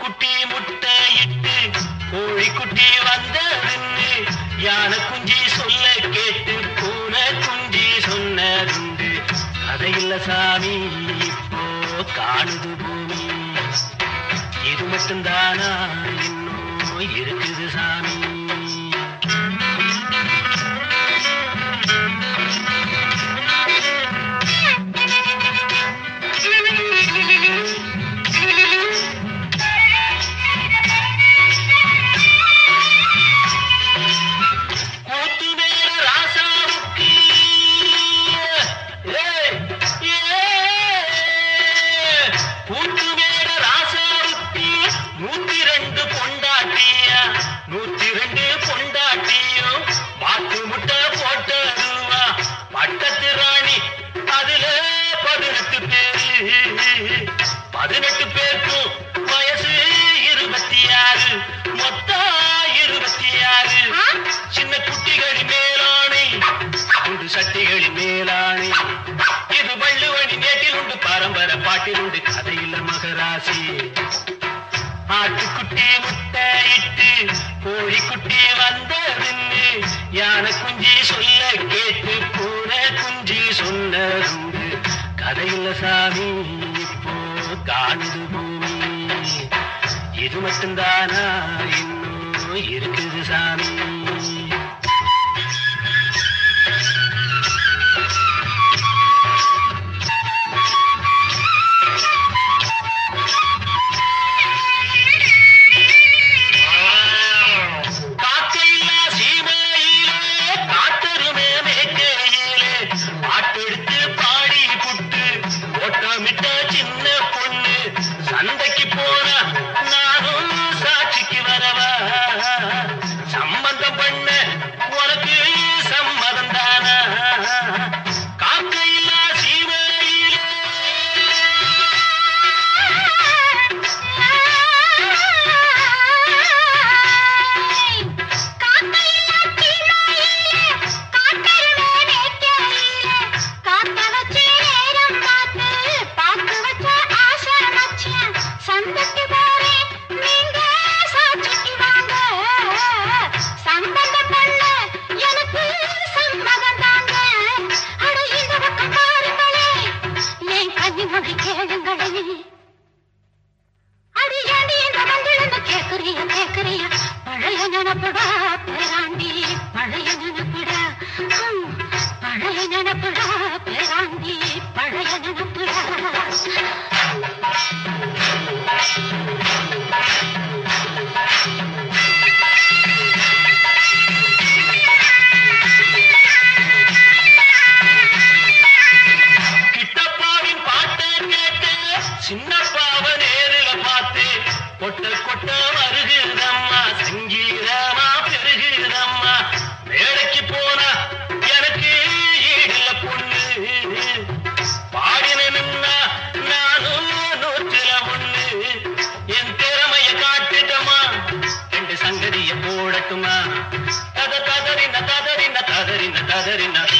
குட்டி முட்டை இட்டு கோழி குட்டி வந்ததுன்னு யானை குஞ்சி சொல்ல கேட்டு பூனை குஞ்சி சொன்னதுண்டு. கதையில்ல சாமி இப்போ காணுது பூமி. இது மட்டும்தானா? இன்னும் இருக்குது சாமி. பதினெட்டு பேருக்கும் வயசு இருபத்தி ஆறு. மொத்தம் இருபத்தி ஆறு. சின்ன குட்டிகளின் மேலாணை உண்டு சட்டிகளின் மேலாணை. இது வள்ளுவனி நேட்டில் உண்டு பரம்பரை பாட்டில் உண்டு கதையில மகராசி. ஆட்டுக்குட்டி முட்டை இட்டு கோழி குட்டி வந்ததுன்னு யானை குஞ்சி சொல்ல கதையில சாமி இப்போ காணுது பூமி. இது மட்டும்தானா? இன்னும் இருக்குது சாமி. அடி ஏண்டி என்ற கேக்குறிய கேக்குறிய பழைய நினப்புடா பேராண்டி. கொட்டல் கொட்ட வருகிறதம்மா சங்கீதமா பெருகிறதம்மா வேலைக்கு போனா எனக்கு ஈடுல பொண்ணு. பாடினா நானும் நூற்றுல ஒண்ணு. என் திறமைய காட்டுட்டமா ரெண்டு சங்கதிய போடட்டுமா. தத ததறின ததறின ததறின ததறின.